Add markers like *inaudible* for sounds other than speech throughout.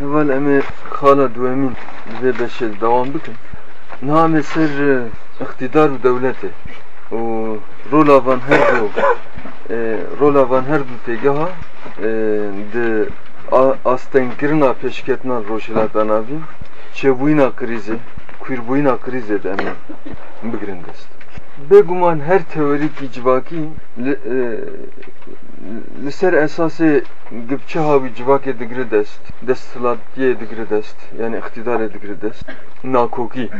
heval eme xala duemin ve beşe devam bikin. Name ser iktidar û devletê û rola van her du e, rola van her du têgeha e, a- astenkirina pêşketina rojhilata navî çêbûyîna krizê kwîrbûyîna krizê de em bigirin li, e, li ser esasê gipçeha wî civakê digire dest, desthilatiyê digire dest, yani iktidarê digire dest, nakokî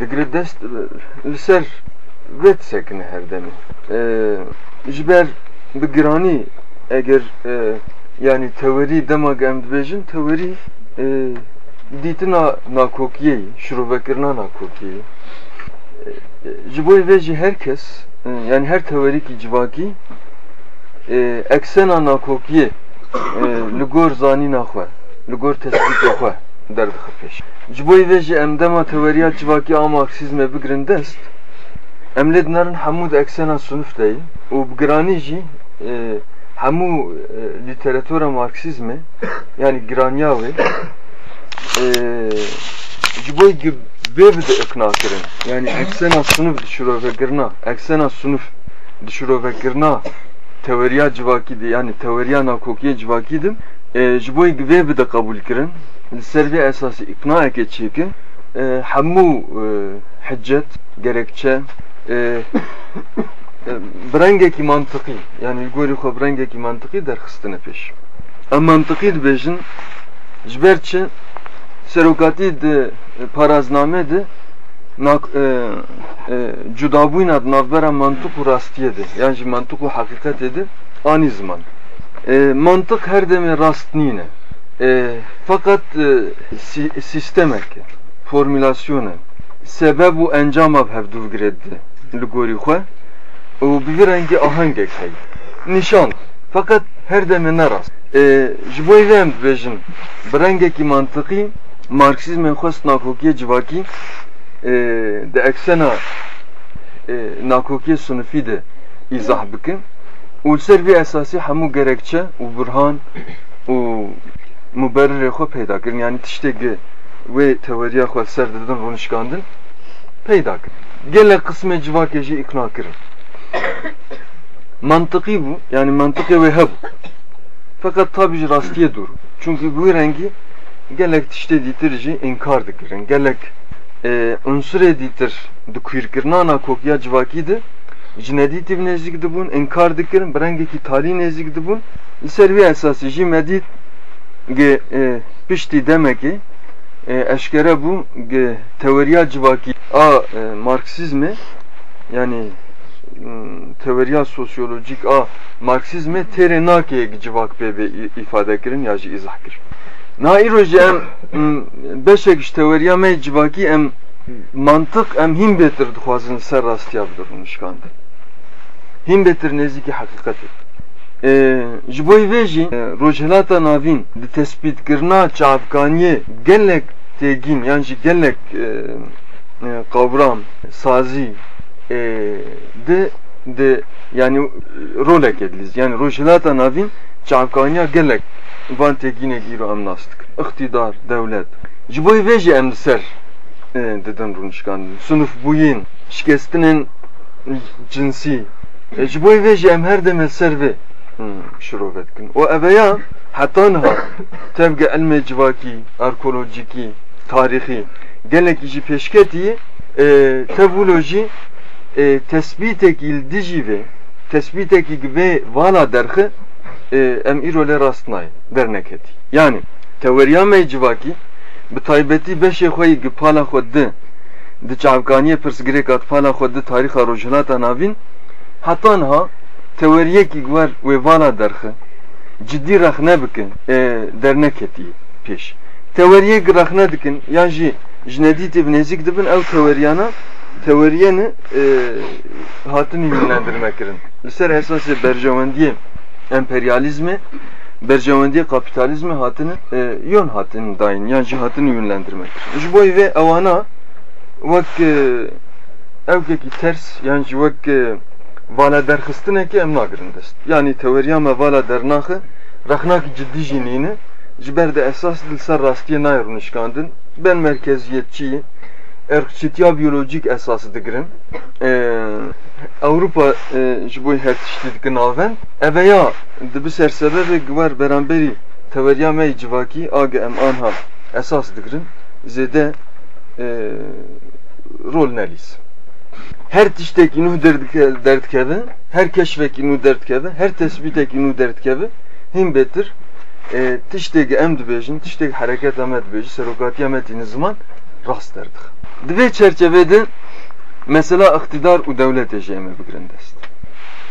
digire dest li ser vê sekine her demê. E, ji ber bi giranî eger yani teorî dema em dibêjin teorî e, dîtina nakokiyê şirovekirina nakokiyê ji bo vê jî herkes e, yani her teorîkî civakî e, eksena nakokiyê e, li gor zanîna xwe li gor tespîtê xwe derdixe pêş ji bo vê jî em dema teoriya civakî a marksîzmê bigirin dest di eksena sunuf de yî û bi giranî jî e, hemû e, lîteratûra marksîzmê yani giraniya wê e, bide ikna kirin yani eksena sunuf di şirovekirina eksena sunuf di şirovekirina teoriya civakî de yani teoriya nakokiyê civakî dim e, ji bo vê bide qabûl kirin. Li ser vê esasî iknaekê çêkin e, hemû e, hiccet gerekçe. E, e, brengekî mantıqî yani li gorî xwe brengekî mantıqî derxistine pêş em mantıqî dibêjin ji ber çi serokatî di e, parazname de nak e, e, cudabûyna navbera mantık û rastiyê de yani jî mantık û hakîqetê de anî e, mantık her demê rast nîne. E, fakat e, si, sistemek formülasyonu sebeb û encama hevdûvgirê di li gorî xwe û bi vî rengî ahengek heye nîşan fakat her demê ne rast? E, ji bo vê em dibêjin Nakokiyê civakî e, di eksena e, nakokiyê sunufî de îzah bikin. Û li ser vê esasî hemû gerekçe û burhan û muberrirê xwe peyda kirin. Yani tiştekî wê teoriya xwe ser didin rûnişkandin peyda kirin. Gelek qismê civakê jî ikna kirin. Mantıqî bû yani mantıqê wê hebû. Fakat tabi ji rastiyê dûr çünkü bu rengi gelek tişte dîtir jî inkar dikirin. Gelek unsurê dîtir di kwîrkirina kokiya civakî de ji nedîtî nêzik dibûn inkar dikirin. Bi rengekî talî nêzik dibûn li ser vê esasî jî medît e, piştî demekê eşkere bû ge teoriya civakî a e, marksizmê yani m, teoriya sosyolojik a marksizmê têrê nakeye civak vê ifade kirin ya jî îzah kirin Na îrojî em beşek ji teoriya me civakî em mantık em hîn bêtir dixwazin ser rastiya bidirin şikandin. Hîn bêtir nêzîkî heqîqetê. E, ji bo vê jî e, rojhilata navîn di tespîtkirina çavkaniyê gelek têgîn yan jî gelek e, e, qawram sazî e, de de yani rolek ediliz. Yani rojhilata navîn çavkaniya gelek van têgînek îro em nas dikin. İktidar, devlet. Ji bo vê jî em li ser e, didin rûnişkandin. Sunuf bûyîn, şikestinên cinsî. E, ji bo vê jî em her demê ser vê şirovet dikin. O eveya heta niha tevge elmê civakî, arkeolojikî, tarîxî gelekî jî pêşketî e, tevûlo jî tespîtekî li dijî vê tespîtekî vê vala derxi em îro lê rast nayê derneketî. Yani teoriya me civakî bi taybetî beşê xwe yî gipala xwe di di çavkaniyê pirsgirêka pala xwe di tarîxa rojhilata navîn heta niha teoriyekî gwer wê vala derxi cidî rex nebikin e, derneketî pêş. Teoriyek rex nedikin yan jî ji nedîtê bi nêzik dibin ew teoriyana teoriyeni e, hatin yönlendirme kirin. Li ser esasê berjewendiyê emperyalizmi berjewendiye kapitalizmi hatını e, yön hatını dayin yani cihatını yönlendirmek. Ji boy ve evana vak e, evkeki ters yani ji vak e, vala derxistine ki em nagirin dest. Yani teoriya me vala dernaxı raxnak ciddi jinini jiber de esas dil ser rastiye nayr nişkandin ben merkeziyetçiyim ırkçıtya biyolojik esası digirin ee, Avrupa e, ji bo her tiştî dikin aven eveya dibi sersebebe gwer beramberî teveriya me civakî age em anha esas digirin zêde e, rol nelîs her tiştekî nû derdkeve her keşvekî nû derdkeve her tespîtekî nû derdkeve him betir. E, tiştekî em dibêjin tiştekî hereket em dibêjî serokatiya me tîne ziman rast derdik Divê çerçevede mesela iktidar û devlet jeme bigirind est.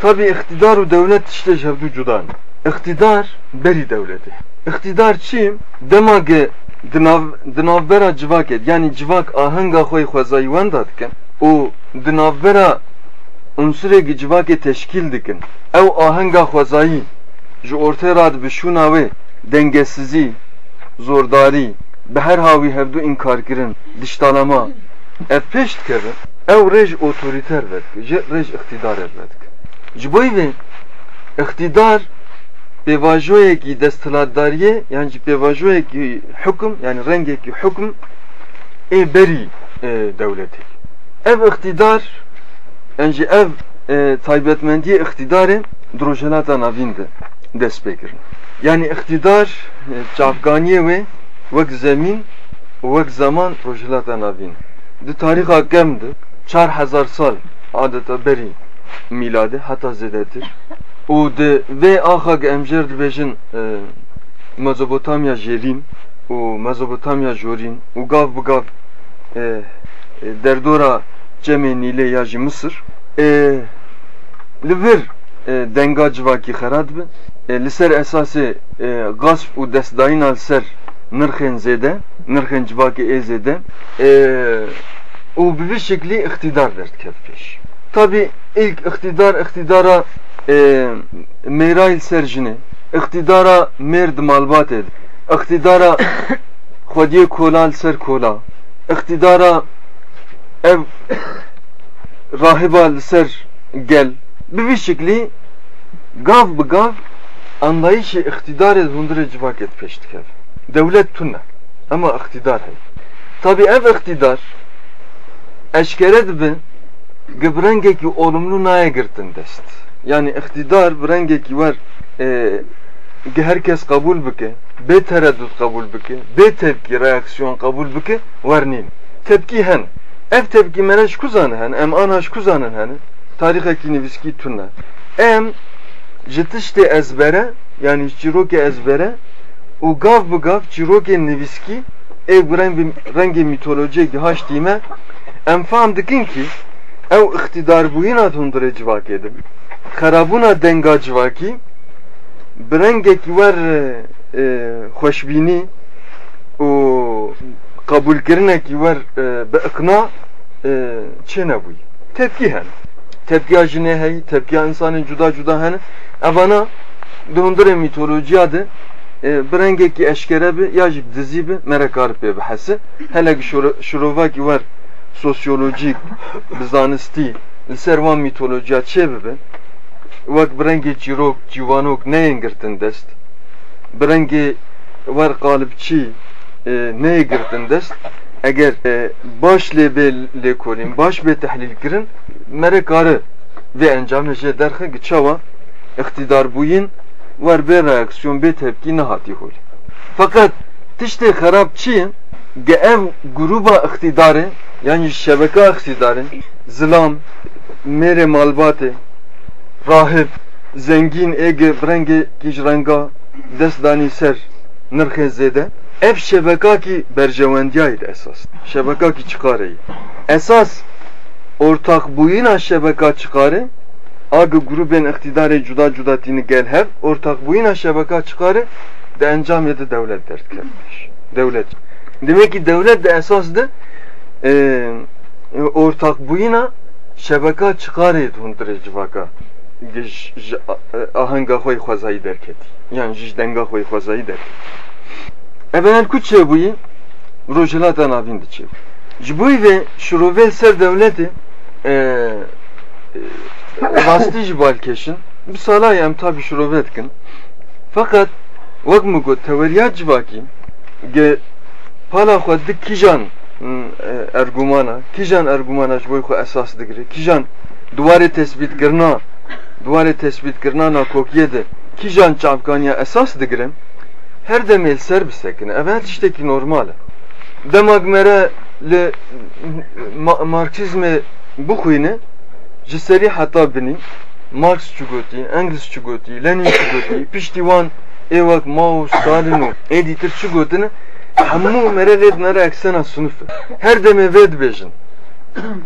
Tabi iktidar û devlet işte jevdû cudan. İktidar beri devleti. İktidar çi? Demage dinav dinavbera civak et. Yani civak ahenga xoy xwezayî wenda dikin û dinavbera unsurê civakê teşkil dikin. Ew ahenga xwezayî ji ortaya rad bişûna wê dengesizî, zordarî, به هر هاوی هفدو انکار کرن دشتالما اف پشت کرن او رج اوتوریتر ودک جه رج اقتدار ودک جبوی و اقتدار به واجوه کی دستلاتداریه yani به واجوه کی حکم yani رنگه کی حکم ای بری devleti. Ev iktidar yani ev e, taybetmendiye iktidarı drojelata navinde dest bekirin. Yani iktidar e, çafganiye ve vek zemin vek zaman rojilata navin. Di tariha kemdi, çar hazar sal adeta beri miladi hata zedetir. U de ve aha emjer dibejin e, Mezopotamya jerin u Mezopotamya jorin u gav bu gav e, e, derdora cemeni ile yaji Mısır. E, Livir e, denga civaki xerad bin. Li ser esasê gasp û destdayîna ser ser nırkın zede, nırkın civaki ezede ee, o bir şekli iktidar dert kefkeş. Tabi ilk iktidar iktidara e, meyrail serjini, iktidara merd malbat ed, iktidara *coughs* xwediye kolal ser kola, iktidara ev rahiba ser gel. Bir şekli gav bi gav anlayışı iktidarı hundure civak et peştikev devlet tunna ama iktidar hay. Tabi ev iktidar eşkere dibi gibrengeki olumlu naya girtin dest. Yani iktidar brengeki var e, herkes kabul bike, be tereddüt kabul bike, be tepki, reaksiyon kabul bike, varnin. Tepki hen. Ev tepki meneş kuzanı hen, em anaş kuzanın hen. Tariheki niviski tunna. Em jitişte ezbere, yani çiroke ezbere, u gav bu gav çirokê nivîskî ev rengê mitolojiyekî haş dîme em fam dikin ki ew ixtidarbûyîna hundirê civakê din xerabûna denga civakî bi rengekî wer xweşbînî û qabûlkirinekî wer bi iqna çê nebûyî tepkî hene tepkiya jinê heye tepkiya insanên cuda cuda hene. Evana di hundirê de برنگێکی ئەشکەرە بێ یاژی دزی بێ مەرەکار پێ بحەسە هەلێک شرۆڤاکی وەر سۆسیۆلۆژیک بزانستی لەسەر وان میتۆلۆژیا چێ ببێ وەک برەنگێ چیرۆک جیوانۆک نەیەنگرتن دەست برەنگێ وەر قالبچی نەیەگرتن دەست ئەگەر باش لێ بێ لێکۆلین باش بێ تەحلیلکردن مەرەکارە vê encamê jê derxe giçawa iktidar bûyîn var bir reaksiyon bir tepki ne hati hol. Fakat tişte harap çi ge ev gruba iktidarı yani şebeke iktidarı zilam mere malbate rahip zengin ege brenge kicranga destdani ser nırhe zede ev şebeka ki bercevendiyaydı esas. Şebeka ki çıkarı. Esas ortak buyuna şebeka çıkarı Agı gruben iktidarı cuda cuda tini gel hev ortak buyuna şebeka çıkarı de encam yedi devlet dert kermiş. Devlet. Demek ki devlet de esasdı e, ortak buyuna şebeka çıkarı hundre civaka ahanga khoy khwazayı derketi. Yani jdenga khoy khwazayı derketi. Evvel kuçe buyi rojilata navin diçe. Jibuy ve şuruvel ser devleti e, Vastij balkeşin. Bir salay em tabi şurobetkin. Fakat vak mı go teveriya civaki ge pala xwe di kîjan hmm, e, ergumana. Kîjan ergumana ji bo xwe esas digire. Kîjan duwarê tespîtkirina duwarê tespîtkirina nakokiyê de. Kîjan çavkaniya esas digire her demê ser bisekine. Ev her tiştekî normal e demak mere li hmm, marksizmê bixwîne ji serî heta binî Marx çi gotî Engels gotî Lenin çi gotî *coughs* piştî wan êwek Mao Stalin û ê dîtir çi gotine hemû mere lê dinere eksena sunuf her demê vê dibêjin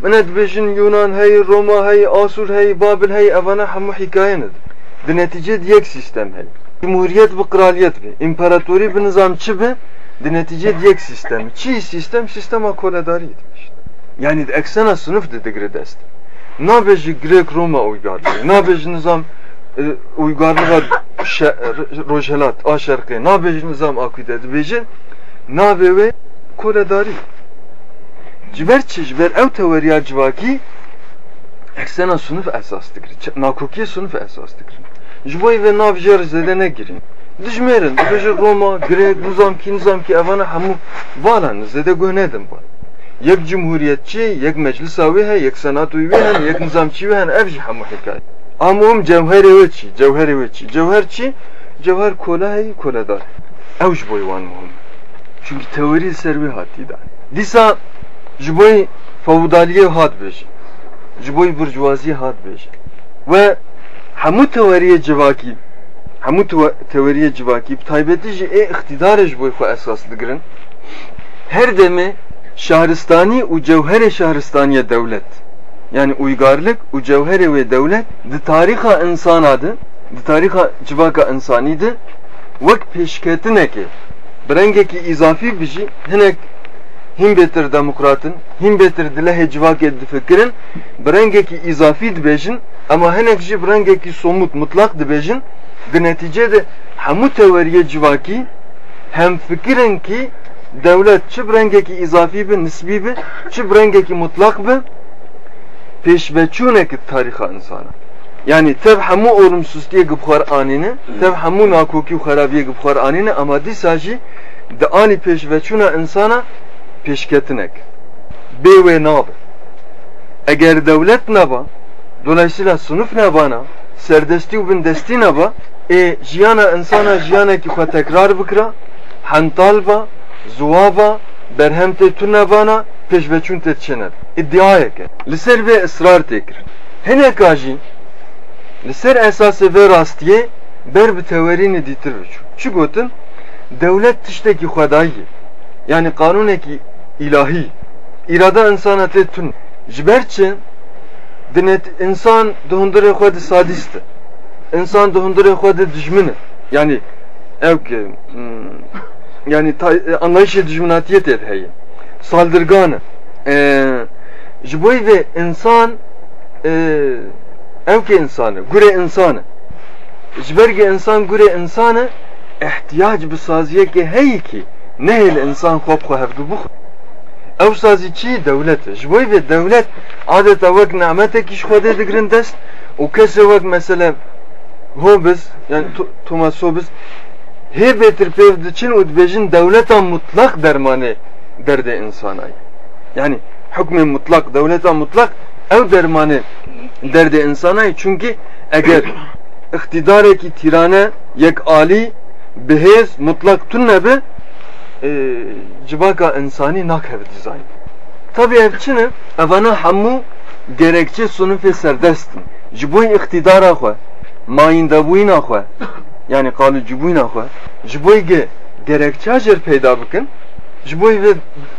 من dibêjin Yunan hey Roma hey Asur hey Babil hey evana hemû hikaye nedir? Di neticede yek sistem hey. Cumhuriyet bi kraliyet bi imparatorî bi nizam çi bi di neticede yek sistem. Çi sistem? Sistema koledarî yani eksena sınıf de digre nabêjî Grek Roma uygarlığı. Nabêjî nizam e, uygarlığa rojhelat a şerqê nabêjî nizam akîde dibêjin navê wê koledarî ji ber çi ji ber ew teweriya civakî eksena sınıf esas dikir nakokiye sınıf esas dikir ji bo vê nav jê zêde negirin dijmêrin dibêje Roma Grek nizam kî nizam kî evana hemû valan zêde guh nedin ban yek cumhuriyetçi yek meclisa wê he yek senatû wê hen yek nizamçî wê hen ev jî hemû hikaye ama hum cevherê wê çi cevherê wê çi. Cevher çi? Cevher kola hey koledar ew ji bo wan muhim. Çünkü teorî ser wê hatî da. Dîsa ji bo feudaliyê hat bêje. Ji bo burjwaziyê hat bêje. Ve hemû teoriyê civakî hemû teoriyê civakî taybetî jî ê iktidarê ji bo xwe esas digirin. Her demê şahristani û cewherê şahristaniye devlet. Yani uygarlık û cewherê ve devlet di tariha insana de di tariha civaka insanî de wek pêşketinekê bi rengekî îzafî bijî hinek hîn bêtir demokratin hîn bêtir dilehê civakê difikirin bi rengekî îzafî dibêjin ama hinek jî bi rengekî somut mutlak dibêjin di neticede hemû teweriye civakî hem fikirin ki devlet çi bi rengekî îzafî bi nisbî bi çi bi rengekî mutlak bi pêşveçûnekî tariha insana. Yani tev hemû olumsuzliyê gibxwar anîne tev hemû nakokî û xerabiyê gibxwar anîne ama dîsa jî di pêşveçûna insana pêşketinek bê wê nabe eger devlet neba dolayısıyla sınıf nebana serdestî û bindestî neba ê jiyana insana jiyanekî xwe tekrar bikira hental tu nebana pêşveçûn tê çene iddiayeke li ser vê ısrar tê kirin hineka jî li ser esasê vê rastiyê ber bi tewerînê dîtir biçû çi devlet tiştekî xwedayî yani kanunekî ilahi irada insana tê tun dinet insan di hundirê xwe de sadîst e insan di hundirê yani ew yani anlayışı dijminatiyet et heye saldırganı ji bo ve insan ki insanı gure insanı. Ji ber insan gure insanı ihtiyac bi saziye ki hey ki nehil insan xop xo hevdu bu. Ev sazî çi devlet? Ji bo ve devlet adeta vek nimetekî ji xwedê digirin dest û kesê vek mesela hobiz yani Thomas Hobbes hê bêtir pêv diçin û dibêjin devleta mutlak dermanê derde insanayı yani hükmü mutlak devleta mutlak ev dermanı derde insanayı çünkü eğer *coughs* iktidareki tirane yek ali behez mutlak tunne be e, civaka insani nakhev dizayn tabi evçini evana hamu gerekçe sunufe serdestin jiboy iktidara xwe mayindabûyîna xwe yani qalu cibûyîna xwe ji bo gerekçe jer peyda bikin ji bo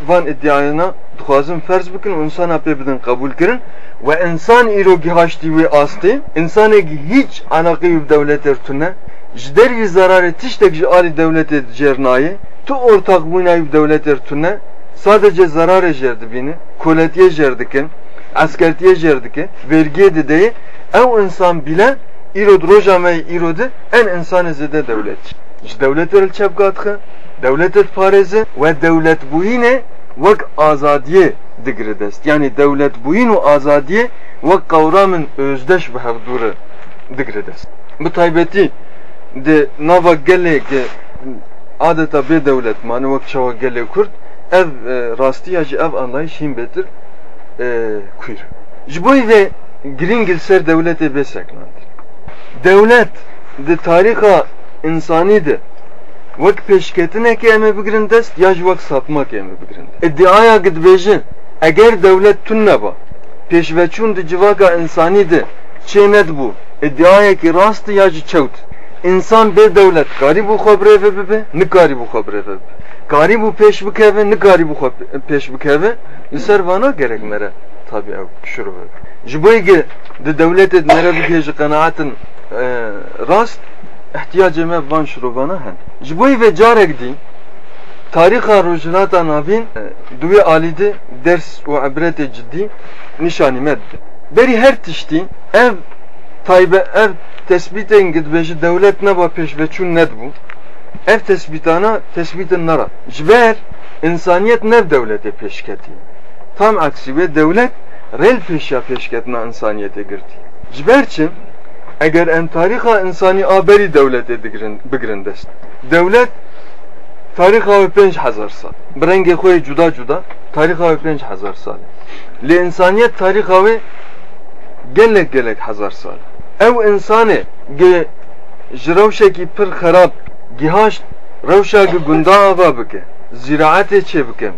van iddiayına dixwazin ferz bikin û insana pê bidin kirin. Ve insan îro gihaştî wê astê insanekî hiç alaqî bi devletê tune ji derî zararê tiştek ji alî devletê jêr nayê tu ortak bûnayî bi devletê tune sadece zararê jêr dibîne koletiye jêr dikin askertiye jêr vergiye dideyê ew insan bile îro roja me îro de en insanê zêde devlet ji devletê li çepgatxe devletet parêze ve devlet bûyînê wek azadiye digire dest yani devlet bûyîn û azadiye wek qewramên özdeş bi hevdûre digire dest bi taybetî de nava gelek adeta be devlet mani vak çava gele Kürt ev rastiya ji ev anlayış him betir kuyr. Ji boy ve giringil ser devlete beseklandır. Devlet de tariha insani de vak peşketine ki eme bigirin dest ya ji vak sapmak eme bigirin dest. İddiaya gidbejin eğer devlet tunneba peşveçun de civaka insani de çenet bu. İddiaya ki rast ya ji çevt. İnsan bir devlet gari bu xabre ve be ne gari bu xabre ve gari bu peş bikeve ne gari bu peş bikeve liser vana gerek mere tabi ev şuru ve jiboyge de devlet nere bikej kanaatin rast ihtiyacı me van şuru vana hen jiboy ve carek di tariha rojinata navin duve alide ders ve ibrete ciddi nişani med beri her tişti ev taybe ev tespiten gidbeji devlet ne ba peşveçun ned bu ev tespitana tespitin nara jber insaniyet nev devlete peşketi tam aksi ve devlet rel peşya peşketine insaniyete girdi. Jberçim eğer en tariha insani aberi devlete bigrindest devlet tariha ve penç hazar sal. Brenge koy cuda cuda tariha ve penç hazar sal. Li insaniyet tariha ve gelek gelek hazar sal. Ev insanı ge jiravşeki pir xarab gihaş rewşa ge gunda ava bike. Ziraatê çê bike.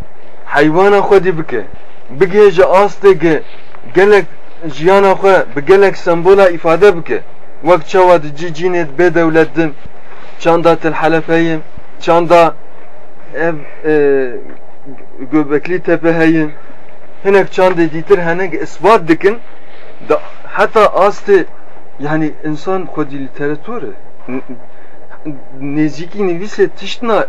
Heywana xwedî bike bigê ji astê ge gelek jiyana xwe bi gelek sembola ifade bike wek çawa di cî cînê bê dewlet din çanda til helefeyim çanda ev göbeklî tepe heyin hinek çandê dîtir henek isbat dikin. Da heta astê yani insan kodi literatürü neziki nevise tiştna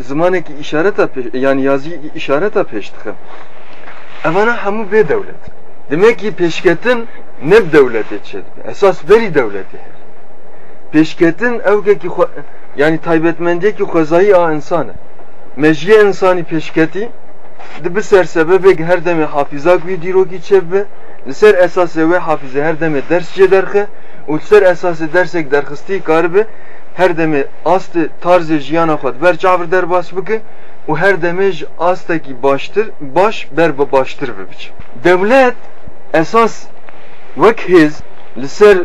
zamaneki işareta yani yazı işareta peştike. Evana hamu be devlet. Demek ki peşketin ne devlet etçed. Esas veri devleti. Peşketin evkeki yani taybetmendeki khazayı a insanı. Mecye insani peşketi de bir sebebek her deme hafiza kuyu diroki çebbe Ser esası ve hafize her deme ders cederke Ulser esası dersek derxisti karbe her deme astı tarzı jiyana xwed ber çavr derbas bike û her demej astekî baştır baş ber be baştır bibiç. Devlet esas vek hêz li ser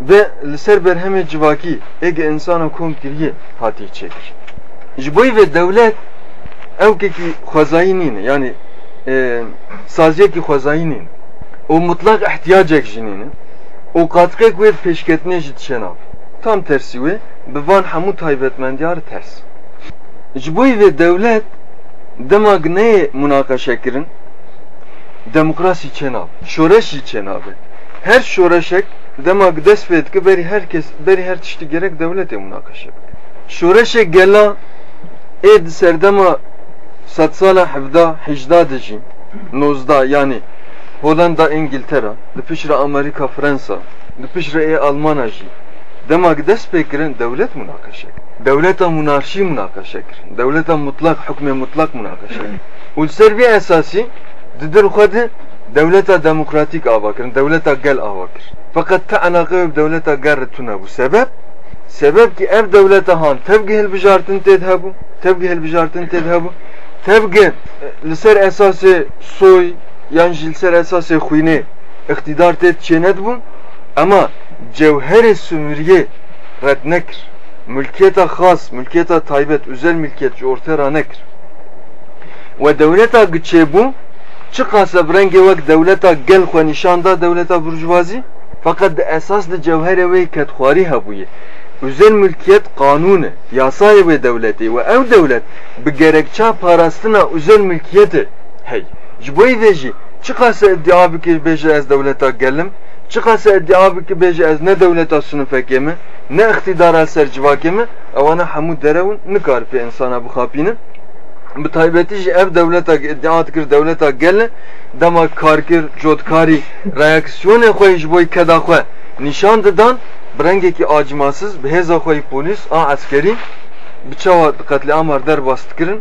ve li ser berhemê civakî ege insana kom kiriye hatî çekir. Ji bo ve devlet evkekî xwezayî nîne yani e, saziyekî xwezayî nîne û mutlak ihtiyacek jî nîne o katkı ve peşketine jitşenav. Tam tersi ve bivan hamu taybetmendiyar ters. Jboy ve devlet demag ne münakaşa kirin? Demokrasi çenav, şoreşi çenav. Her şoreşek demag desfet ki beri herkes beri her çeşitli gerek devlete münakaşa. Şoreşe gela ed serdema sala hevda hicda dejin nozda yani Hollanda, İngiltere, di Amerika, Fransa, di pişre Almanya demek dest münakaşe devleta monarşî münakaşe kirin devleta mutlak hükmê mutlak münakaşe kirin û ser vê esasî di dil xwe kirin gel ava kir fakat te alaqe bi devleta gel tune bû sebep sebep ki ev devleta han tevgî hilbijartin têd hebû tevgî hilbijartin têd hebû tevgî li ser soy yan jilser esas xwînê iktidar tê çênet bûn ama cevher sümriye red nekir mülkiyeta khas mülkiyeta taybet özel mülkiyet ortaya nekir ve devleta gıçebu çıkasa brenge vek devleta gel xwe nişanda devleta burjuvazi fakat de esas de cevhere ve ketxwari hebuye özel mülkiyet kanunu yasayı ve devleti ve ev devlet bi gerekçe parastina özel mülkiyeti hey. Jboy veji çıkasa iddia bike beje ez devleta gelim çıkasa iddia bike beje ez ne devleta sınıfekemi ne iktidara ser civakemi evana hamu derevun nikar pe insana bu khapinin bi taybeti ji ev devleta iddia kir devleta gel dema karkir jotkari reaksiyonu xwe ji boy keda xwe nişan didan brengekî acımasız bi hêza xwe polis a askeri bi çawa qetliamar derbas dikirin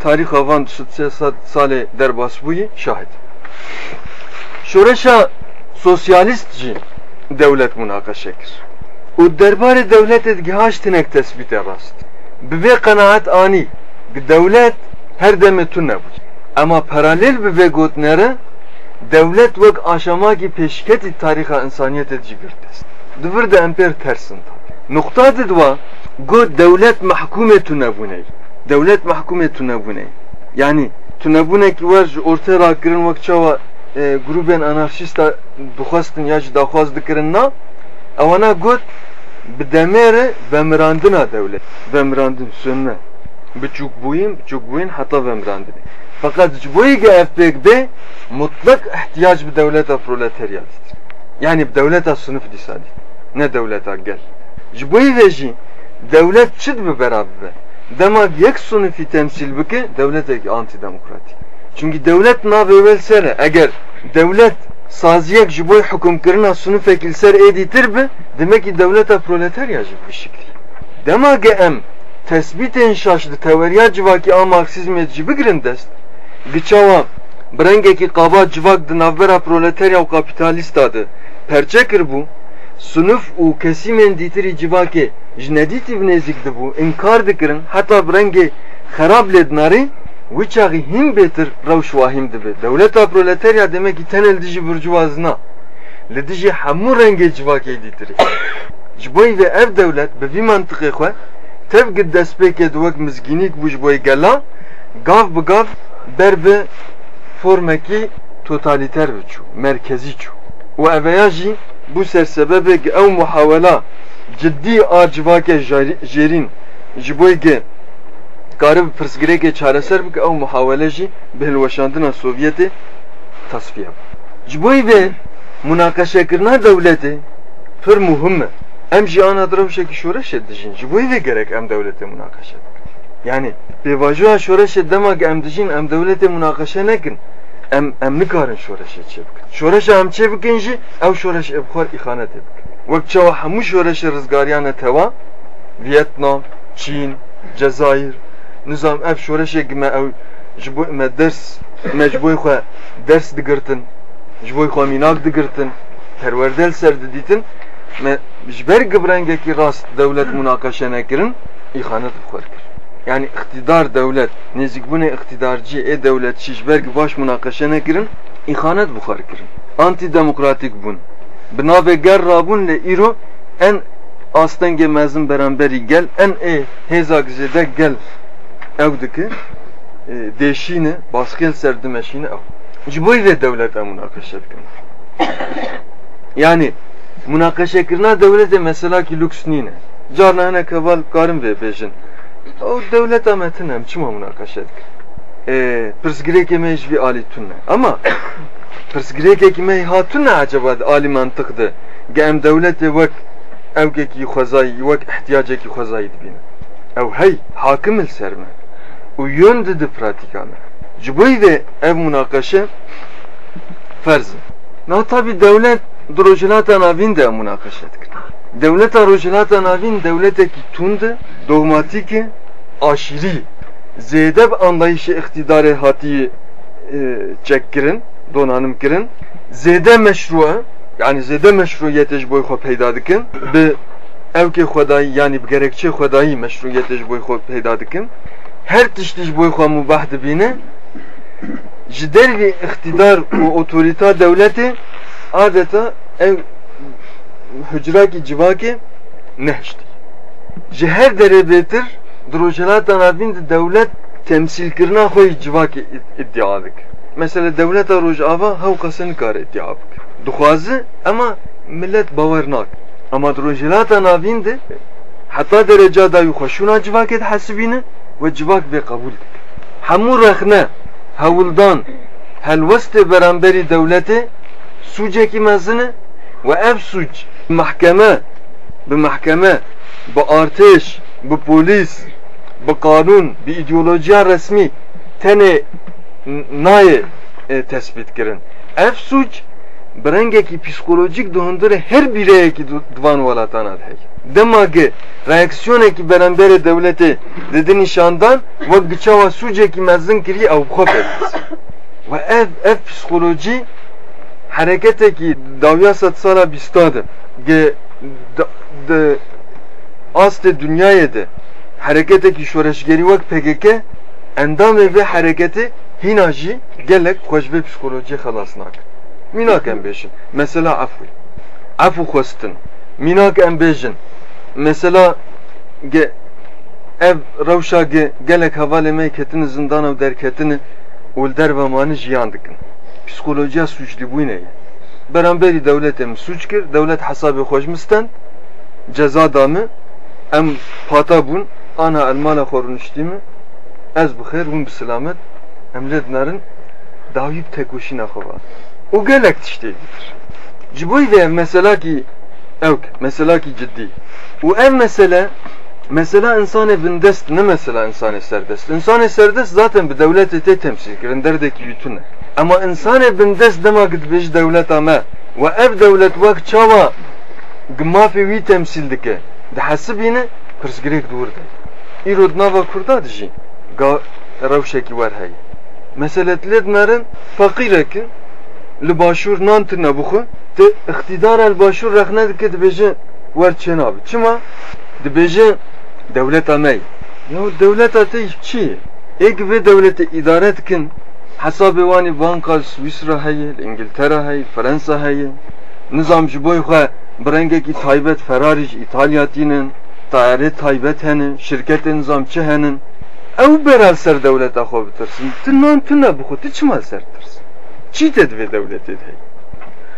tarih van 300 sale derbas bûyî şoreşa sosyalistçi devlet münakaşekir. U derbarê devletê gihaş tinek tespîtê rast. Bi vê qenaet anî devlet her demê tu nebû. Ema paralel bi vê devlet vek aşamakî pêşketî tarixa insaniyetê cî girtest. Di vir de emper tersin tabi. Nokta didwa got devlet mehkumê tu nebûney. Devlet mehkumê tu nebûney. Yani tunebûnekî wer ji ortê rakirin wek çawa e, gruben anarşista duhastin ya ji daxwaz dikirin na ewana got bi demere vemirandina devlet. Vemirandin sönme. Biçuk buyim, biçuk buyin hatta vemirandine. Fakat boyu pek be mutlak ihtiyaç bir devlete proletaryatıdır. Yani bir devlete sınıf disadi. Ne devlete gel. Boyu veji devlet çıd mı beraber? Demek yek sınıfı temsil bike devlet antidemokratik. Çünkü devlet na vevel sene eğer devlet saziyek jiboy hüküm kırına sınıf ekilser editir bi demek ki devlete proletarya bir şekli. Demek em tespiten şaşlı teoriya civaki a marksizm edici bir girindest giçava brengeki qaba civak di navbera proletarya û kapitalîsta de perçe kirbû sınıf û kesimên dîtirî civakê ji nedîtî nêzik dibû inkar dikirin heta brengê xerab lê hîn bêtir rewş wahîm dibe. Dewleta proletarya demekî tenê li dijî burjuvazina li dijî hemû rengê civakê dîtirî ji *coughs* bo vê ev dewlet bi vî mantiqê xwe tev gi destpêkê di wek mizgînîk bû ji gela gav bi gav ber bi formekî totaliter biçû merkezî çû. Û eveya jî bu sersebebê ki ew muhawela ciddî a civakê jêrîn ji bo karib pirsgirêkê çareser bike ew muhawele jî bi hilweşandina Sovyetê tasfiye ji bo vê münaqeşekirina dewletê pir muhim e em jî ana direwşekî şoreşê dijîn ji bo vê gerek em dewletê münaqeşe yani bevajoya şoreşe demek em dijin em devlete münakaşa nekin. Em em nikarin şoreşe çebikin. Şoreşe em çebikin jî ev şoreş ev xwar ihanet ebikin. Vek çawa hemû şoreşe rizgariyane teva Vietnam, Çin, Cezayir ji bo me ders me ji bo xwe ders digirtin ji bo xwe mînak digirtin perwerdel ser didîtin me ji ber gibrengekî rast devlet münakaşa nekirin ihanet bixwar kir. Yani iktidar devlet nezik bu ne iktidarcı e devlet şişberg baş münakaşa ne kirin ihanet bukhar kirin. Anti demokratik bun. Bina ve ger rabun le iro en astenge mezun beraberi gel en e heza gizede gel evdeki e, deşine baskıl serdi meşine ev Ciboy ve devlete münakaşa kirin yani münakaşa kirina devlete mesela ki lüks nine carna ne kaval karım ve bejin o devlet ametin hem çima münakaşa edik. E, pirsgireke me hiçbir ali tunne. Ama *coughs* pirsgireke ki me hatun ne acaba ali mantıkdı. Gem devlete vek evgeki khazayı vek ihtiyaceki khazayı dibine. Ev hey hakim il serme. Yön dedi pratikame. Ciboy ve ev münakaşa farz. Na tabi devlet drojilata navin de münakaşa edik. Devlet rojilata navin devleteki tundu dogmatiki aşiri zedeb anlayışı iktidarı hati e, çekkirin donanım kirin zede meşru yani zede meşruiyet boy xo peyda bi evke xodayı yani gerekçe xodayı meşruiyet boy xo peyda her tiştiş boy xo mubah dibine ji dervi iktidar u otorita devleti adeta ev hücraki civaki nehşti. Ji her derebetir Drojelata navin devlet temsil kirna xoy civak iddia dik. Mesela devlet roj ava hav qasın kar iddia bik. Duxazı ama millet bawer nak. Ama drojelata navin de hatta derece da yuxuşuna civak et hasibine ve civak be kabul dik. Hamu rexne havuldan helveste beramberi devleti suceki mezini ve ev suc mahkeme bi mahkeme bu artış bu polis bu kanun bir ideolojiya resmi tene naye e, tespit kirin. Ev suç brengeki psikolojik dohundure her bireye ki dvan valatan adhey. Dema ki reaksiyone ki berabere devleti dedi nişandan ve gıçava suce ki mezzin kiri ev khofet. Ve ev ev psikoloji harekete ki davya sat sala bistadı. Ge de aslı dünyaya de hareketeki şoreşgeri vak PKK endam ve hareketi Minak em beşin. Mesela afu. Afu khostin. Minak em bejin. Mesela ge ev rewşa ge gelek havale me ketin zindana derketini ul derve mani jiyan dikin. Psikolojiya suçlu bu ne? Beramberi devletim suç kir, devlet hesabı hoş mistan, ceza damı, em pata bun, ana elmala korunuştu mi, ez bu khair bun biselamet, emlet narin davip tekuşina khova. O gelek tiştedir. Ciboy ve mesela ki evk, mesela ki ciddi. O ev mesele Mesela insan evindest ne mesela insan serdest? İnsan serdest zaten bir devlet te temsil kirin derdeki yütüne. Ama insan evindest demek gidbiş devlet ama ve ev devlet vak çava gmafi vi temsil dike. De hasibine pirsgirek durdu. İrod nava kurda diji. Ga revşeki var hay. Meseletler narin fakirekin li başur nan tırna buxu te iktidar el başur rehne dike dibêje wer çenabi. Çima dibêje devlet amey. Ya devlet ate çi? Ek ve devleti idare dikin hesabı vani banka Swisra heye, İngiltere heye, Fransa heye. Nizam ji boy xwe birengekî taybet Ferrari ji İtalyatînin, tayarê taybet henin, şirketê nizam çi henin. Ew beral ser devleta xwe bitirsin. Tu nan tu ne bixwe, tu çima ser tirsin? Divê devletê de heye?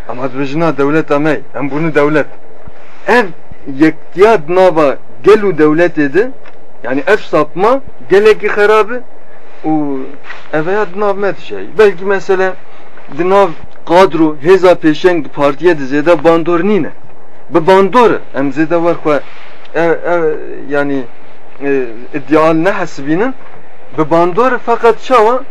Ama dibêjina devlet amey, em bunu devlet. Ev yektiyad nava gelu devletê de yani ev sapma gelekî xerabı û evaya dinav me şey. Belki mesela dinav kadro heza peşeng partiye de zêde bandor nîne. Bi bandor em zêde var xwe yani e, iddial ne hasbinin bi bandor fakat çava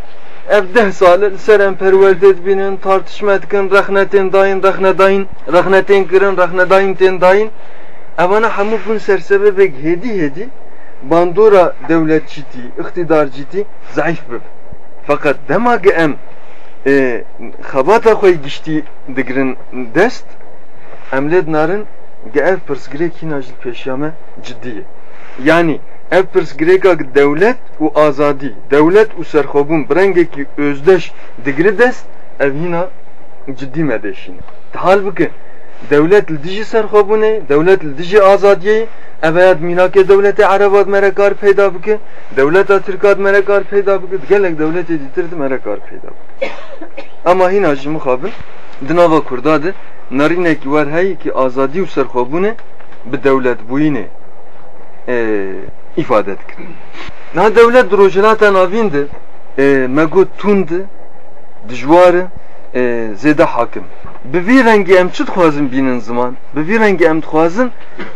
ev deh sal ser em perwerde dibinin tartışma dikin rehnetin dayın rehne dayın rehnetin kirin rehne dayın ten dayın evana hemû bun sersebebek hedi hedi bandora devlet ciddi, iktidar ciddi zayıf bir. Fakat dema ki em e, xabata xoy gişti digirin dest emled narin ge ev pirsgireki najil peşyame ciddiye. Yani ev pirsgirêka dewlet û azadî dewlet û serxwebûn birengekî özdeş digire dest ev hîna cidî medeşîne hal bikin دولت لدیجی سرخوبونه دولت لدیجی آزادیه ابد میناکه دولت عربات مره کار پیدا بکه دولت ترکات مره کار پیدا بکه گلک دولت دیترد مره کار پیدا بکه اما هینا جی مخابن دناوا کرداده نارینه کی ور هایی که آزادی و سرخوبونه به دولت بوینه ifade dikin. Na devlet di rojhilata navîn de me got tund dijwar zêde hakim. Bi vî rengî em çi dixwazin bînin ziman? Bi vî rengî em dixwazin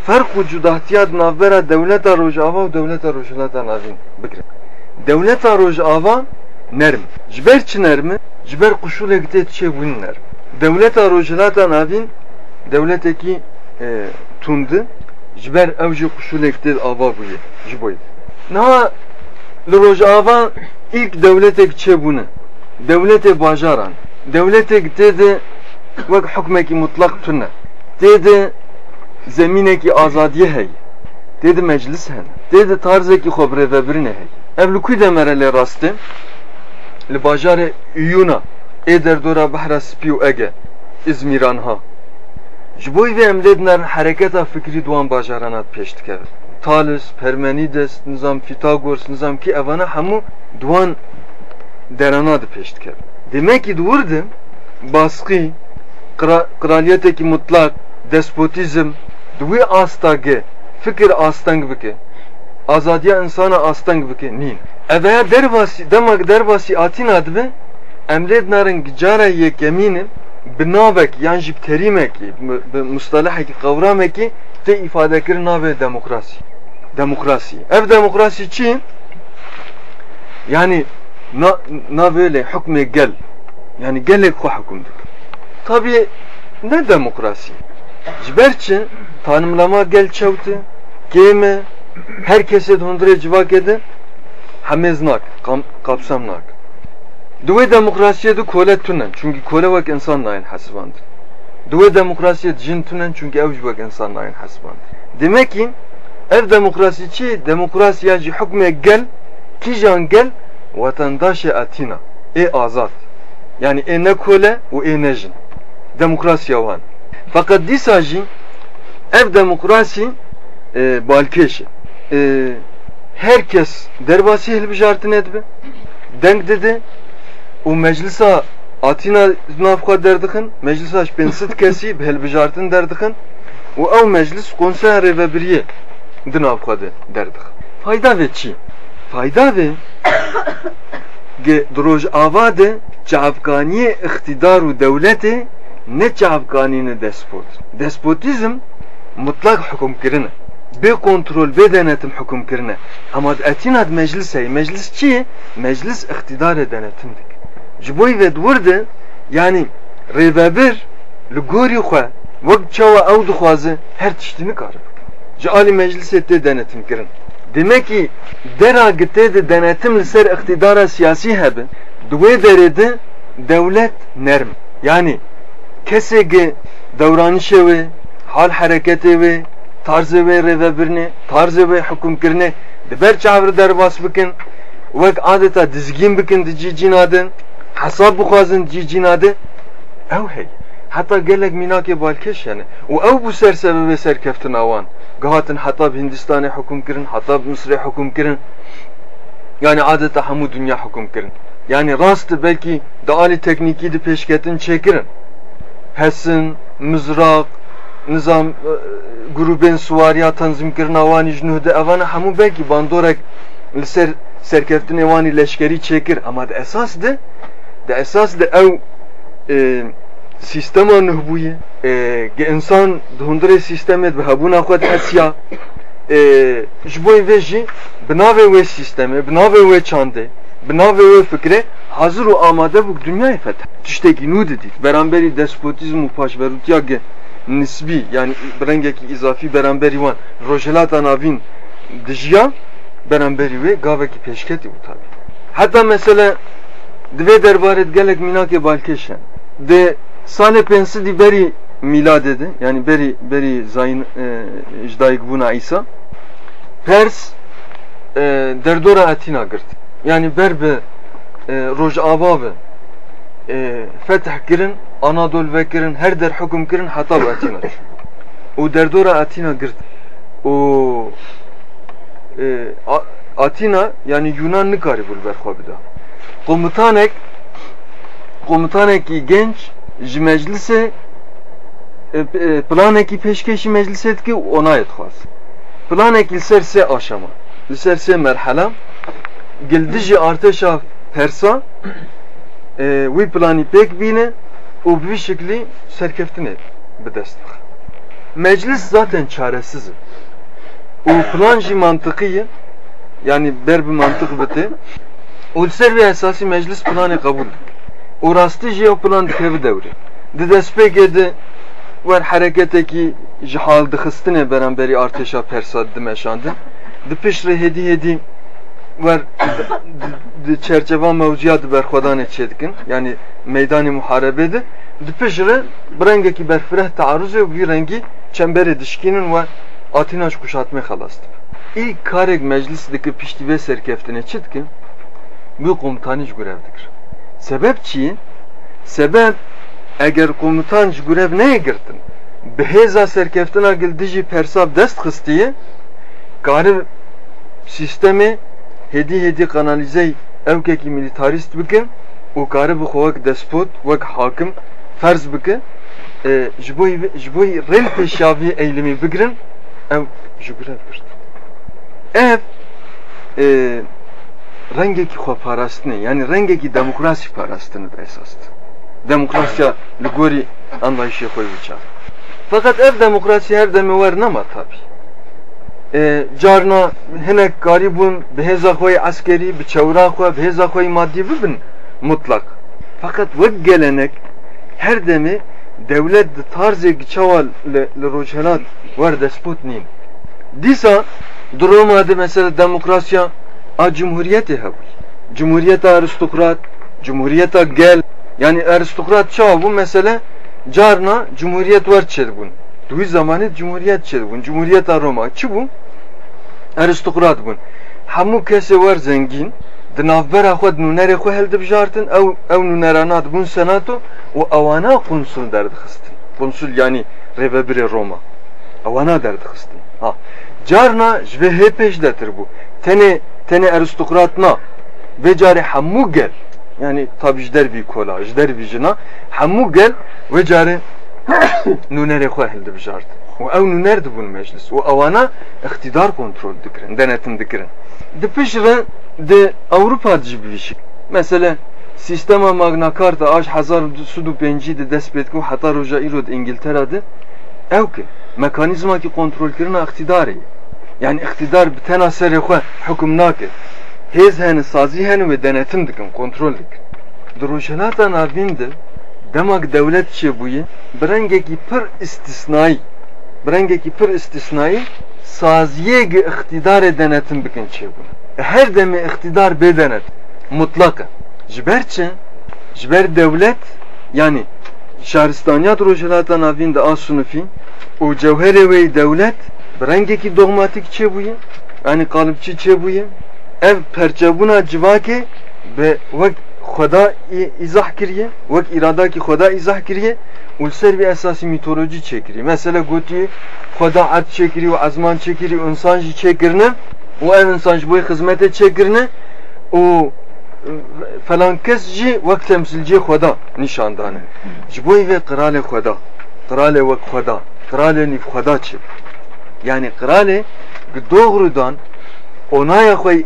ferq û cudahtiyat navbera dewleta Rojava û dewleta Rojhilata navîn bigirin. Dewleta Rojava nerm. Ji ber çi nermi? Ji ber quşulek tê çê bûn nerm. Dewleta Rojhilata navîn dewletekî e, tundi ji ber ev jî quşulek tê ava bûye ji bo Niha li rojava ilk dewletek çêbûne dewletê bajaran dewletek tê de wek hukmekî mutlaq tune. Tê de zemînekî azadiye heye tê de meclis hene tê de tarzekî xwe birêvebirînê heye. Ev li ku demere lê rastê? Li bajarê îyûna ê derdora behra ege İzmîr anha ji bo vê em lê diner hereketa fikrî duan bajaran hat pêş dikeve Talis, Permenides, nizam Fitagors, nizam ki evana hemû duan derana di pêş Demek ki diwirdim baskı kraliyeteki mutlak, despotizm, duvi astage, fikir astang bike, azadiya insana astang bike, nin. Eveya dervasi, demek dervasi atin adve, emled narin gicara yek binavek, yani jib terimeki, mustalaheki, kavrameki, te ifade kir nave demokrasi. Demokrasi. Ev demokrasi çi? Yani na, na böyle hükme gel. Yani gelek ko hükümdür. Tabi ne demokrasi? Jiberçi tanımlama gel çevti, geme, herkese dondure civak ede, hameznak, kapsamnak. Duve demokrasiye de kole tunen. Çünkü kole vak insan nayin hasıbandır. Dua demokrasiye jin tunen çünkü ev jibek insanların hasban. Demek ki ev demokrasi çi demokrasiya ji hükme gel ki jan gel vatandaşı atina e azat. Yani e ne kole u e ne jin. Demokrasiya wan. Fakat disa jin ev demokrasi e, balkeşi. E, herkes derbasi hilbijartın edbe. Denk dedi. O meclisa Atina nafka derdikin, meclis aş pensit kesi *laughs* helbijartın derdikin. O ev meclis konser ve biriye din nafka derdik. Fayda ve çi? Fayda ve *coughs* ge droj avade çavkaniye iktidaru devleti ne çavkanini despot. Despotizm mutlak hüküm kirine. Be kontrol be denetim hüküm kirine. Ama etinad meclis. Meclis çi? Meclis iktidar denetimdik ji bo vê diwirde yanî rêvebir li gorî xwe wek çawa ew dixwaze her tiştî nikare ji alî meclisê tê denetimkirin demekî dera gitê de denetim li ser iqtidara siyasî hebe di wê derê de devlet nerm. Yani kesê gi dewranişê wê hal hereketê wê tarzê wê rêvebirnê tarzê wê hukûmkirinê di ber çavir derbas bikin wek adeta dizgîn bikin di cîcîna حساب بخوازن جی جیناده او هی حتی گلک میناک بالکش yani و او bu ser sebebi ser keftin avan gahatin hatta Hindistan'a hüküm kirin hatta Mısır'a hüküm kirin yani adeta hamu dünya hüküm kirin yani rastı belki daali tekniki de peşketin çekirin hesin mızrak nizam e, gruben suvariya tanzim kirin avani jnuhde avana hamu belki bandorek ser serkeftin evani leşkeri çekir ama da esas de de esas de ev e, sistema nehbuye e, ge insan dhundre sistemet be habuna xwed hesiya e, ji bo vê jî bi navê wê sistemê bi navê wê çandê bi navê wê fikrê hazır û amade bû dünyayê feth tiştekî nû didît beramberî despotizm û paşverûtiya ge nisbî yani rengekî izafî beramberî wan rojhelata navîn dijiya beramberî wê û tabi heta mesele Dve derbaret gelek minake balkeşen. De sale pensi di beri milad dedi. Yani beri beri zayin e, jdayık buna İsa. Pers e, derdora Atina girt. Yani berbe e, roj avabe e, fetih kirin Anadolu vekirin her der hüküm kirin hatta Atina. Yani Yunan nikari bul berxabida komutanek komutaneki genç ji meclise e, e, planeki peşkeşi meclise ki ona etxaz planek ser se aşama ser se merhala geldi ji arteşa persa e, wî planî pêk bîne û bi vî şeklî serkeftinê bi dest Meclis zaten çaresiz. û plan jî yani ber bir mantık biti Ve esası meclis planı kabul. O rastı jeo plan dikevi devri. Di despeke de ver hareketeki jihal dixistine beramberi arteşa persad dimeşandı. Di pişre hedi hedi ver di çerçeve mevciyat berxwadan etçedikin. Yani meydanı muharebede di pişre brengeki berfireh taarruz ve bir rengi çemberi dişkinin ve Atinaş kuşatmaya halastı. İlk karek meclisdeki pişti ve serkeftine çitkin bu komutanı görev dikir. Sebep çi? Sebep eğer komutan görev neye girdin? Beheza serkeftina gildici persab dest kıstiye garip sistemi hedi hedi kanalize evkeki militarist bikin o garip xovak despot vek hakim farz bike e, jiboy jiboy rel peşavi eylemi bigirin ev jigrev girt. Ev rengeki demokrasi parastini da esast. Demokrasiya li gorî anlayışê xwe biçar. Fakat ev demokrasi her demê wer nema tabi. E, carna hinek karî bûn bi hêza xwe askerî bi çewra xwe bi hêza xwe mutlak. Fakat wek gelenek her demê devlet di tarzê çawa li rojhelat wer despot nîn. Dîsa duruma de mesela demokrasiya a cumhuriyeti hevi. Cumhuriyet aristokrat, cumhuriyet gel. Yani aristokrat çağı bu mesele carna cumhuriyet var çelbun. Duy zamanı cumhuriyet çelbun. Cumhuriyet Roma. Çi bu? Aristokrat bun. Hamu kese var zengin. Di navbera xwe nûnerê xwe hildibjartin ew ew nûnerana dibûn senato û ewana konsul derdixistin. Konsul yani rêvebirê Roma. Ewana derdixistin. Ha. Carna ji vê hê pêş detir bû. Tenê tenê aristokrat na vê carê hemû gel yani tabi ji dervî kola ji dervî jina hemû gel vê carê *coughs* nûnerê xwe hildibjartin. û ew nûner dibûn meclis û ewana iktidar kontrol dikirin, denetim dikirin. Dipişirin de Avrupa cibişik. Mesela sistema Magna Carta aj 1905 de dest pêt ku heta roja îro di İngiltere de ew ki mekanizma ki kontrol kirina iktidarê yani iktidar bi tena serê xwe hukm nake hêz hene sazî hene ve denetim dikin kontrol dikin. Di rojhilata navîn de demak devlet çêbûye bi rengekî pir istisnayî bi rengekî pir istisnayî saziyê gi iktidarê denetim bikin çêbûne her demi iktidar bedenet mutlaka. Jiber çi? Jiber devlet yani şahristaniyat rojilata navin de asunufi o cevhere ve devlet rengeki dogmatik çe buye yani kalıpçı çe buye ev perçebuna civake ve vek Xoda izah kiriye vek irada ki Xoda izah kiriye ulser bir esası mitoloji çekiri mesela gotiye Xoda ad çekiri ve azman çekiri insan ji çekirine و ev insan ji boy hizmete çekirine û falan kes jî wek temsilciyê xweda nîşan dane ji bo vê qiralê xweda qiralê wek xweda qiralê nîv xweda çi yani qiralê gi doğru dan onaya xwe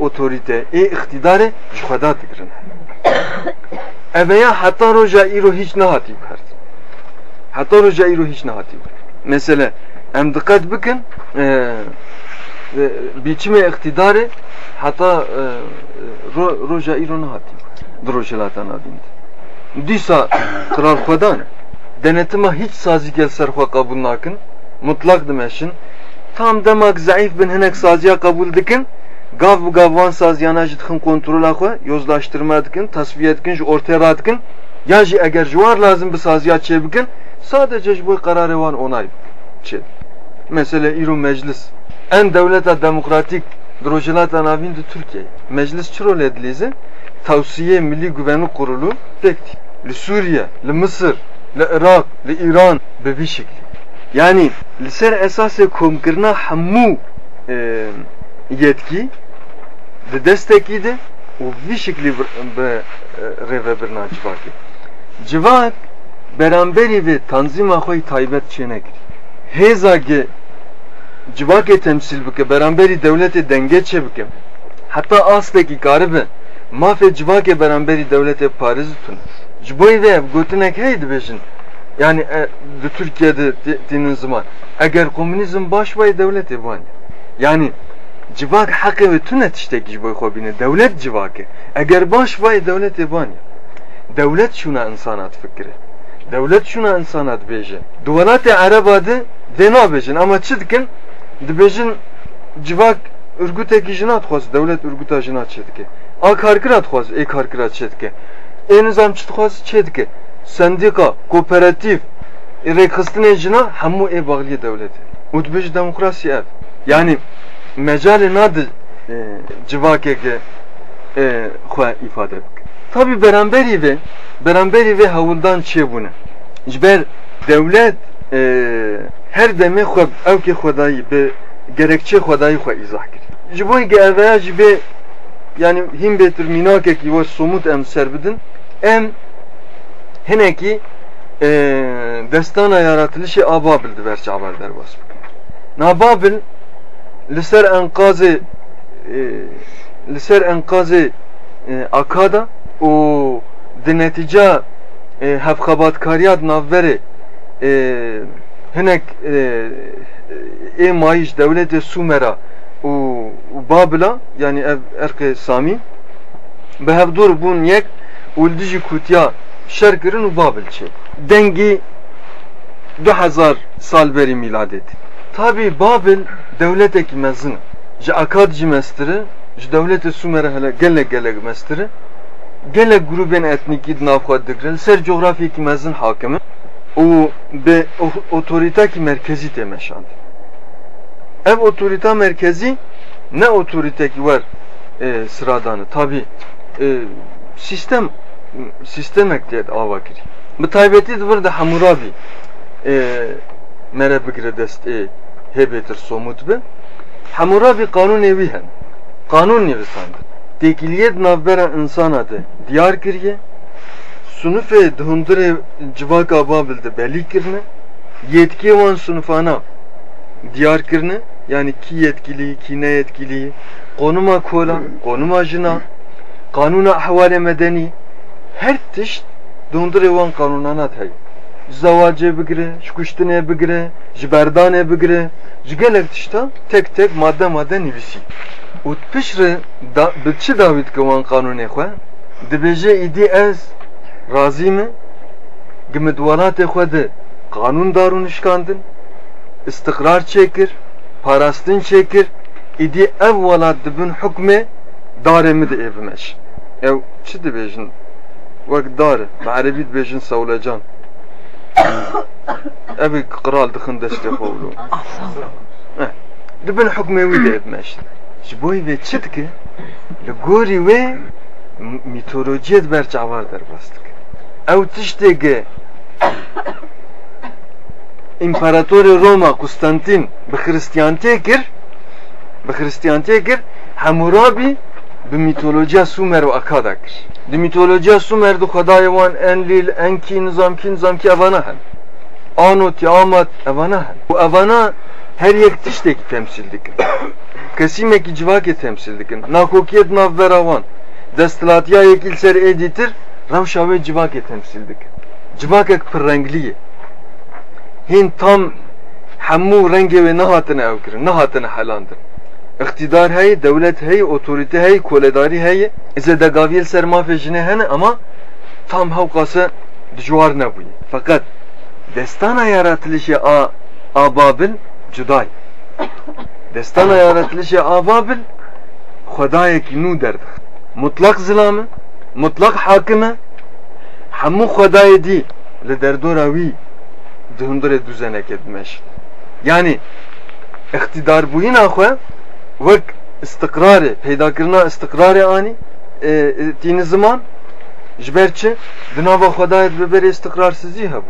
otorite ê iktidarê ji xweda dikirin eveya heta roja îro hiç nehatî kard heta roja îro hiç nehatî mesela em dikkat bikin biçimi iktidarı hatta ro, roja îro hati drojilatan adinde dîsa kral xwedan denetime hiç sazî gel ser xwe qabûl nakin mutlak dimeşin tam demek zayıf bin hinek saziya kabul dikin gav bu gavvan saziyana jî dixin kontrola xwe yozlaştırma dikin tasfiye dikin ji ortaya dikin ya ji war lazım bi saziya çê bikin sadece ji bo kararê wan onay çê mesela îro meclis en devleta demokratik drojilata navin de Türkiye. Meclis çirol edilize tavsiye Milli Güvenlik Kurulu tekti. Li Suriye, li Mısır, li Irak, li İran be bir şekli. Yani li ser esası komkirna hamu e, yetki de destekiydi o bir şekli be reve birna civaki. Civak beramberi ve tanzim ahoy taybet çenekri. Hezage civake temsil bike beramberi devleti denge çebike hatta asleki garibe mafe civake beramberi devleti Paris tun jiboy ve gotunek heydi beşin yani e, de Türkiye'de dinin zaman eğer komünizm baş vay devleti van yani civak hakkı ve tünet işte jiboy khobine devlet civake eğer baş vay devleti van devlet şuna insanat fikri devlet şuna insanat beje duvalat-ı Araba'da dena bejin ama çıdkin dibêjin civak Ürgüt'e jina dixwaz devlet Ürgüt'a jina çê dike a karkira dixwaz ê karkira çê dike ê nizam çi dixwaz çê dike sendika kooperatif rêxistinê jina hemû ê bağliye devletê û dibêje ev. Yani mecalê nadi civakeke xwe ifade bike tabi beramberî vê beramberî vê hewildan çêbûne ji ber devlet her deme xwe ew ki xwedayî bi gerekçe xwedayî xwe izah kir. Ji bo eveya ji bê yani hîn bêtir mînakekî we somut em ser bidin em hinekî destana yaratılışê a Babil di ber çaval derbas bikin na Babil li ser enkazê li ser enkazê akada û di netica hevxebatkariya di navberê hinek e mayiş devleti Sumera u Babila yani ev erke Sami be hevdur bun yek uldici kutya şerkirin u Babil çe dengi 2000 sal beri miladet. Tabi Babil devleteki mezin ji akad ji mestiri ji devleti Sumera hele gelek gelek mestiri. Gelek gruben etniki navxad dikrin ser coğrafiyeki mezin hakimi. O be otorite ki merkezi temeşandı. Ev otorite merkezi ne otorite ki var e, sıradanı. Tabi e, sistem avakiri. Bu taybeti de burada Hamurabi e, mere bigre dest e, hebetir somut be. Hamurabi kanun evi hen. Kanun nivisandı. Tekiliyet navbera insan adı diyar kiriye sunufe dhundre civak ababilde belli kirne yetki van sunufana diyar kirne yani ki yetkili, ki ne yetkili, konuma kola, konuma jina, kanuna ahvale medeni, her tişt dondure van kanunana thay. Zavace bigire, şkuştine bigire, jiberdane bigire, jigelek tişta tek tek madde madde nivisi. Ut pişre da bitçi David kıvan kanune xwe, dibêje îdî ez razî me gimidwalatê xwe de kanun darû nişkandin, istikrar çêkir, parastin çekir idi ev velat dibin hukme daremi de evmeş. Ev çi dibêjin wek dar bi Erebî dibêjin sewlecan. Evê qiral dixin destê xwe wilo. Dibin hukmê wî de evmeş. Ji bo vê çi dike? Li gorî wê mitolojiyet berçavar derbas dike. Ew tiştê İmparatorê Roma Konstantin bi Hristiyaniyetê kir bi Hristiyaniyetê kir Hammurabi bi mitolojiya Sumer û Akkada kir. Di mitolojiya Sumer di xwedayê wan Enlil, Enki, Nizamkî, Nizamkî evana hen. Ano, Tiamat evana hen. Bu evana her yek tiştekî temsil dikin. *coughs* Kesimekî civakê temsil dikin. Nakokiyet navbera wan. Destilatiya yekî li ser êdî tir rewşa wê civakê temsil dikin. Civakek pirrenglî ye. هین تام همو رنگ و نهاتن او کرن iktidar hey, devlet hey, otorite hey, koledari hey, zedegaviyel sermafejine hene ama tam havkası dijuar ne buyu. Fakat destana yaratılışı a, ababil cuday. Destana yaratılışı ababil Xwedayekî nû derdi. Mutlak zilamı, mutlak hakime, hemû xwedayê dî li derdora wî di hundirê duzenek edmeş. Yani iktidar bûyîna xwe vek istikrarı, peydakirina istikrarı ani e, e, tini zaman jberçi dinava xwedayet biberi istikrarsızı hebu.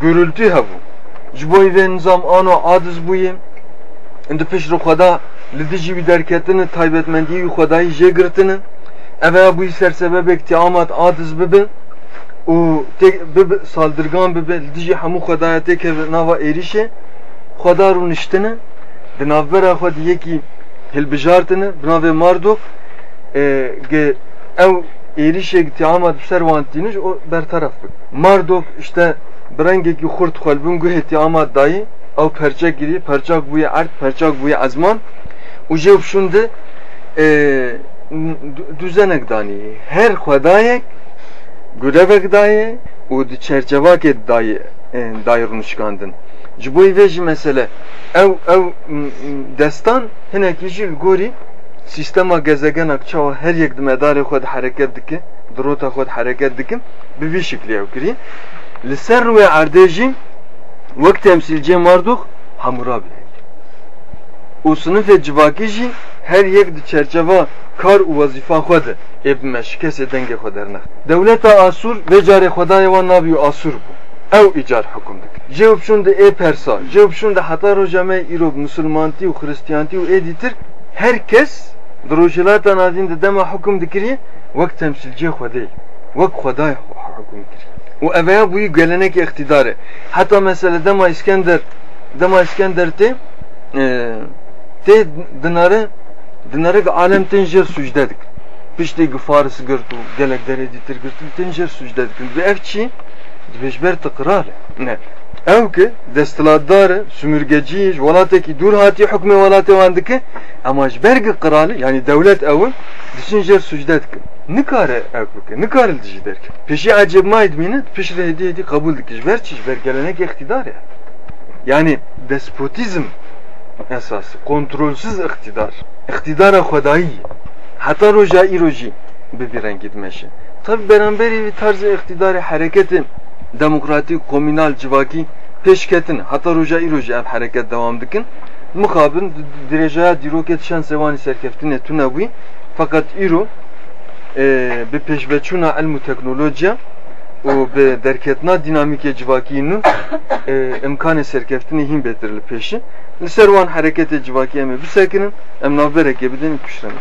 Gürültü hebu. Jboy ve nizam ano adiz buyim. Indi pişri xweda li dijî wî derketini taybetmendiyî xwedayî jê girtinin. Ev bu sersebebek tiamat adiz bibin û bibe saldırgan bibe dijî hemû xwedayeteke nava êrişê xwedar û niştine di navbera di hilbijartine bi navê Marduk ge ew êrişek tiamat bi ser wan tîniş o bertaraf bik. Marduk işte bi rengekî xurt xwelbin guhê tiamat dayî ew perçek girî perçak bûye erd perçak bûye ezman û jê şunde düzenek danî her xwedayek görevek daye û di çerçevakê daye daye rûnişkandin. Ji bo vê jî mesele ew ew destan hinekî jî li gorî sistema gezegenek çawa her yek di medarê xwe de hereket dike, di rota xwe de hereket dikin, bi vî şeklî ew kirî. Li ser wê erdê jî wek temsilcê Marduk Hammurabi û sınıfê civakî jî her yek di çerçeva kar û wezîfa xwe de ê bi meşkesê dengê xwe dernex. Dewleta Asûr vê. Ew îcar hukm dik. Jê bişûn de ê Persa, jê bişûn de heta roja me îro Müslümantî û Xristiyantî û ê dîtir herkes di rojhilata navîn de dema hukm dikiriye wek temsilcê xwedê, wek xwedayê hukm dikiriye. û eveya bûyî gelenekê iktidarê. Heta mesele dema İskender, dema İskender tê tê dinare dinare alem tên jêr sucde dik. Piştê gifaris girt û gelek derê dîtir girtin tên jêr sucde ev çi? Dibêjber tiqrar e. Ne. Ew ki ji welatekî dûr hatî hukmê welatê wan dike ama ji ber qiralê yani devlet ew diçin jêr sucde dikin. Nikare ew bike, nikare dijî derke. Pêşî aceb mayid mîne, pişre hêdî hêdî kabul dike. Ji ber çi? Ji ber gelenek iktidar ya. Yani despotizm esası, kontrolsüz iktidar. İktidara xwedayî. Heta roja îro jî bi vî rengî dimeşe. Tabi beraberi tarzı iktidarı hareketin demokratik komünal civaki peşketin hatta roja iroja ev hareket devam dikin mukabil dereceye diroket şan sevani serkeftine tuna bu fakat iro e, be peşveçuna ilmu teknolojiya o be derketna dinamike civakiyinu e, imkanı serkeftini him betirli peşi. Servan harekete civaki eme bisakinin em navbereke bidin kuşrana.